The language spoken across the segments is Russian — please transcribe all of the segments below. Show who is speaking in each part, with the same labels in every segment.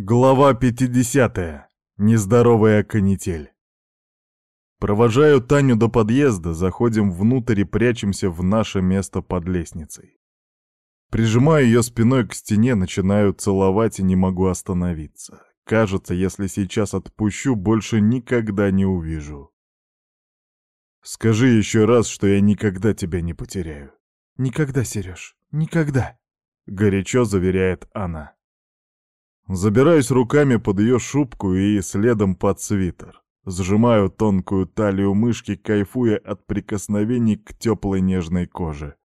Speaker 1: Глава 50. Нездоровая канитель. Провожаю Таню до подъезда, заходим внутрь и прячемся в наше место под лестницей. Прижимаю ее спиной к стене, начинаю целовать и не могу остановиться. Кажется, если сейчас отпущу, больше никогда не увижу. Скажи еще раз, что я никогда тебя не потеряю.
Speaker 2: Никогда, Сереж, никогда.
Speaker 1: Горячо заверяет она. Забираюсь руками под ее шубку и следом под свитер. Сжимаю тонкую талию мышки, кайфуя от прикосновений к теплой нежной коже.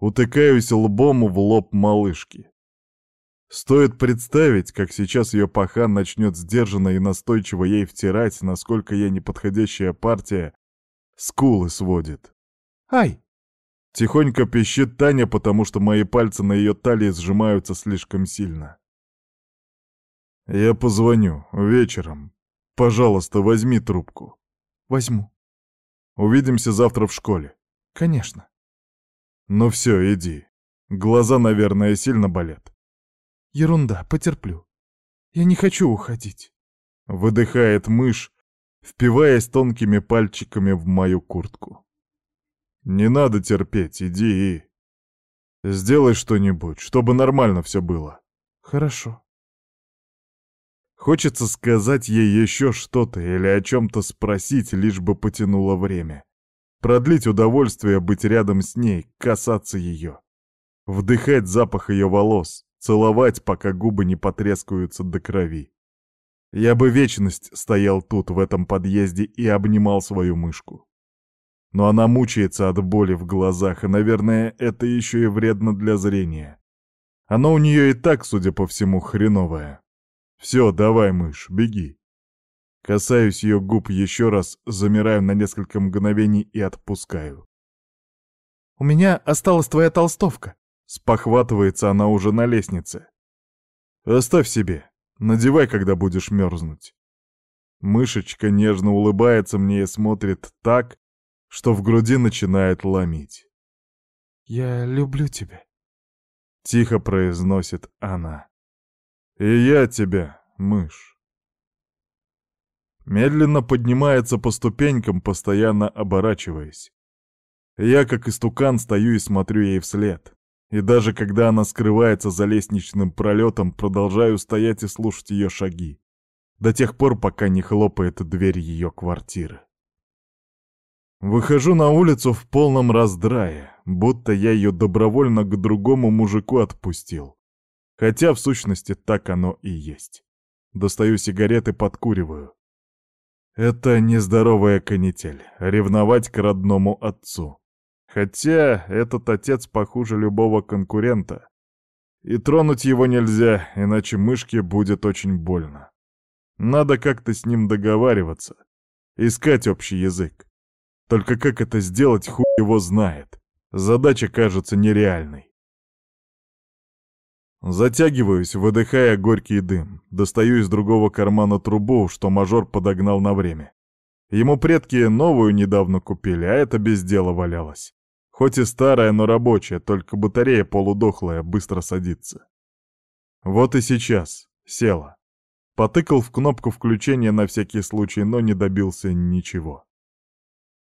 Speaker 1: Утыкаюсь лбом в лоб малышки. Стоит представить, как сейчас ее пахан начнет сдержанно и настойчиво ей втирать, насколько я неподходящая партия, скулы сводит.
Speaker 2: «Ай!»
Speaker 1: Тихонько пищит Таня, потому что мои пальцы на ее талии сжимаются слишком сильно. «Я позвоню. Вечером. Пожалуйста, возьми трубку».
Speaker 2: «Возьму».
Speaker 1: «Увидимся завтра в школе».
Speaker 2: «Конечно».
Speaker 1: «Ну все, иди. Глаза, наверное, сильно болят».
Speaker 2: «Ерунда, потерплю. Я не хочу уходить».
Speaker 1: Выдыхает мышь, впиваясь тонкими пальчиками в мою куртку. «Не надо терпеть, иди и...» «Сделай что-нибудь, чтобы нормально все было».
Speaker 2: «Хорошо».
Speaker 1: Хочется сказать ей еще что-то или о чем-то спросить, лишь бы потянуло время. Продлить удовольствие быть рядом с ней, касаться ее. Вдыхать запах ее волос, целовать, пока губы не потрескаются до крови. Я бы вечность стоял тут, в этом подъезде, и обнимал свою мышку. Но она мучается от боли в глазах, и, наверное, это еще и вредно для зрения. Оно у нее и так, судя по всему, хреновое. Все, давай, мышь, беги. Касаюсь ее губ еще раз, замираю на несколько мгновений и отпускаю.
Speaker 2: «У меня осталась твоя толстовка», —
Speaker 1: спохватывается она уже на лестнице. «Оставь себе, надевай, когда будешь мерзнуть». Мышечка нежно улыбается мне и смотрит так, что в груди начинает ломить.
Speaker 2: «Я люблю тебя», —
Speaker 1: тихо произносит она. «И я тебя, мышь». Медленно поднимается по ступенькам, постоянно оборачиваясь. Я, как истукан, стою и смотрю ей вслед. И даже когда она скрывается за лестничным пролетом, продолжаю стоять и слушать ее шаги. До тех пор, пока не хлопает дверь ее квартиры. Выхожу на улицу в полном раздрае, будто я ее добровольно к другому мужику отпустил. Хотя, в сущности, так оно и есть. Достаю сигареты, подкуриваю. Это нездоровая канитель, ревновать к родному отцу. Хотя этот отец похуже любого конкурента. И тронуть его нельзя, иначе мышке будет очень больно. Надо как-то с ним договариваться, искать общий язык. Только как это сделать, хуй его знает. Задача кажется нереальной. Затягиваюсь, выдыхая горький дым. Достаю из другого кармана трубу, что мажор подогнал на время. Ему предки новую недавно купили, а это без дела валялось. Хоть и старая, но рабочая, только батарея полудохлая, быстро садится. Вот и сейчас. Села. Потыкал в кнопку включения на всякий случай, но не добился ничего.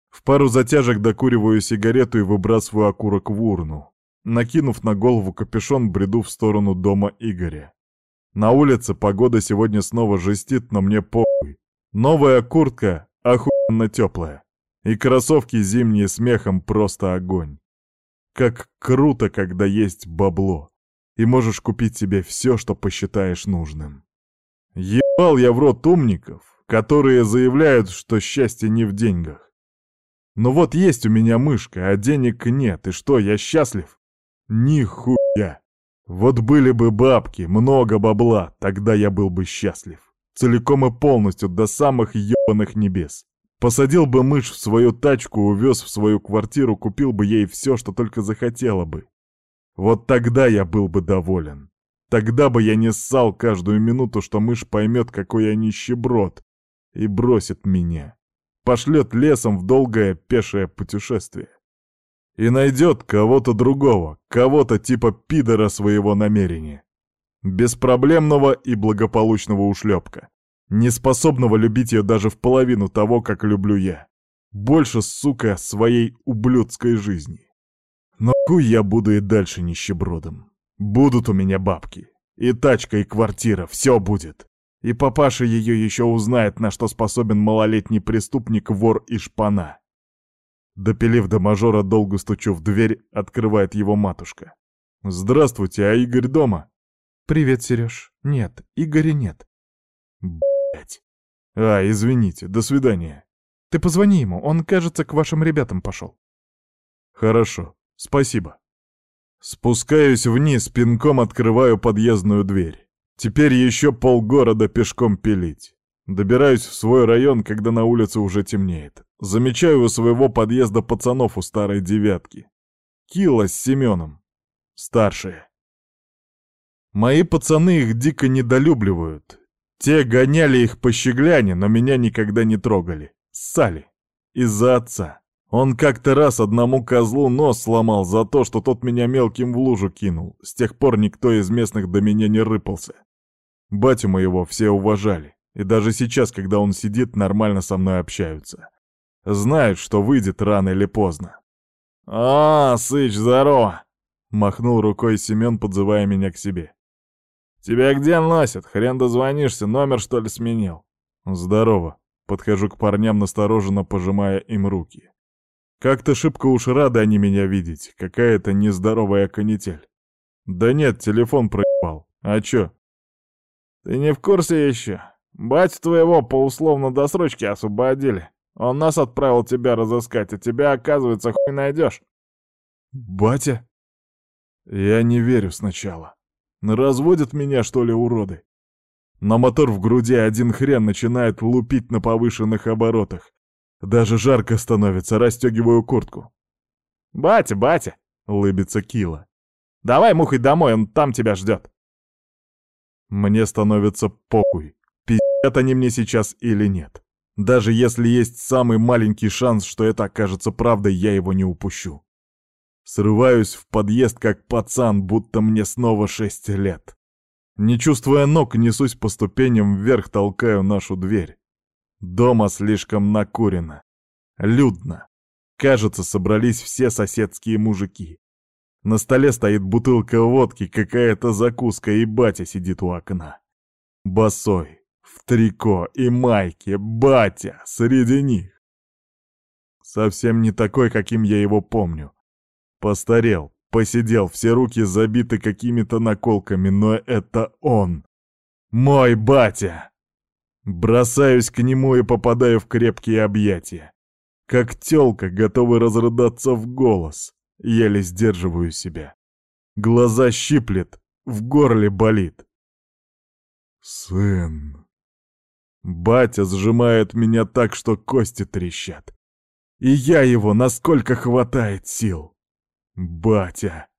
Speaker 1: В пару затяжек докуриваю сигарету и выбрасываю окурок в урну. Накинув на голову капюшон, бреду в сторону дома Игоря. На улице погода сегодня снова жестит, но мне похуй. Новая куртка охуенно теплая. И кроссовки зимние с мехом просто огонь. Как круто, когда есть бабло. И можешь купить себе все, что посчитаешь нужным. Ебал я в рот умников, которые заявляют, что счастье не в деньгах. Но вот есть у меня мышка, а денег нет, и что, я счастлив? Нихуя! Вот были бы бабки, много бабла, тогда я был бы счастлив. Целиком и полностью, до самых ебаных небес. Посадил бы мышь в свою тачку, увез в свою квартиру, купил бы ей все, что только захотела бы. Вот тогда я был бы доволен. Тогда бы я не ссал каждую минуту, что мышь поймет, какой я нищеброд, и бросит меня. Пошлет лесом в долгое пешее путешествие и найдет кого-то другого, кого-то типа пидора своего намерения. Беспроблемного и благополучного ушлепка. Не способного любить ее даже в половину того, как люблю я. Больше, сука, своей ублюдской жизни. Но хуй я буду и дальше нищебродом. Будут у меня бабки. И тачка, и квартира, все будет. И папаша ее еще узнает, на что способен малолетний преступник, вор и шпана. Допилив до мажора, долго стучу в дверь, открывает его матушка. «Здравствуйте, а Игорь дома?»
Speaker 2: «Привет, Сереж. Нет, Игоря нет».
Speaker 1: Блять. А, извините, до свидания.
Speaker 2: Ты позвони ему, он, кажется, к вашим ребятам пошел.
Speaker 1: Хорошо, спасибо. Спускаюсь вниз, пинком открываю подъездную дверь. Теперь еще полгорода пешком пилить. Добираюсь в свой район, когда на улице уже темнеет. Замечаю у своего подъезда пацанов у старой девятки. Кила с Семеном. Старшие. Мои пацаны их дико недолюбливают. Те гоняли их по щегляне, но меня никогда не трогали. Ссали. Из-за отца. Он как-то раз одному козлу нос сломал за то, что тот меня мелким в лужу кинул. С тех пор никто из местных до меня не рыпался. Батю моего все уважали. И даже сейчас, когда он сидит, нормально со мной общаются. Знают, что выйдет рано или поздно. «А, Сыч, здорово!» — махнул рукой Семен, подзывая меня к себе. «Тебя где носят? Хрен дозвонишься, номер что ли сменил?» «Здорово!» — подхожу к парням, настороженно пожимая им руки. «Как-то шибко уж рады они меня видеть, какая-то нездоровая канитель». «Да нет, телефон проебал. А чё?» «Ты не в курсе еще? Батю твоего по условно-досрочке освободили. Он нас отправил тебя разыскать, а тебя, оказывается, хуй найдешь. Батя? Я не верю сначала. Разводят меня, что ли, уроды? На мотор в груди один хрен начинает лупить на повышенных оборотах. Даже жарко становится, расстегиваю куртку.
Speaker 2: «Батя, батя!» — улыбится Кила. «Давай, мухой, домой, он там тебя ждет».
Speaker 1: Мне становится похуй, пиздят они мне сейчас или нет. Даже если есть самый маленький шанс, что это окажется правдой, я его не упущу. Срываюсь в подъезд как пацан, будто мне снова шесть лет. Не чувствуя ног, несусь по ступеням вверх, толкаю нашу дверь. Дома слишком накурено. Людно. Кажется, собрались все соседские мужики. На столе стоит бутылка водки, какая-то закуска, и батя сидит у окна. Босой, в трико и майке, батя, среди них. Совсем не такой, каким я его помню. Постарел, посидел, все руки забиты какими-то наколками, но это он. Мой батя! Бросаюсь к нему и попадаю в крепкие объятия. Как тёлка, готовый разрыдаться в голос. Еле сдерживаю себя. Глаза щиплет, в горле болит. «Сын!» Батя сжимает меня так, что кости трещат. И я его, насколько хватает сил. Батя.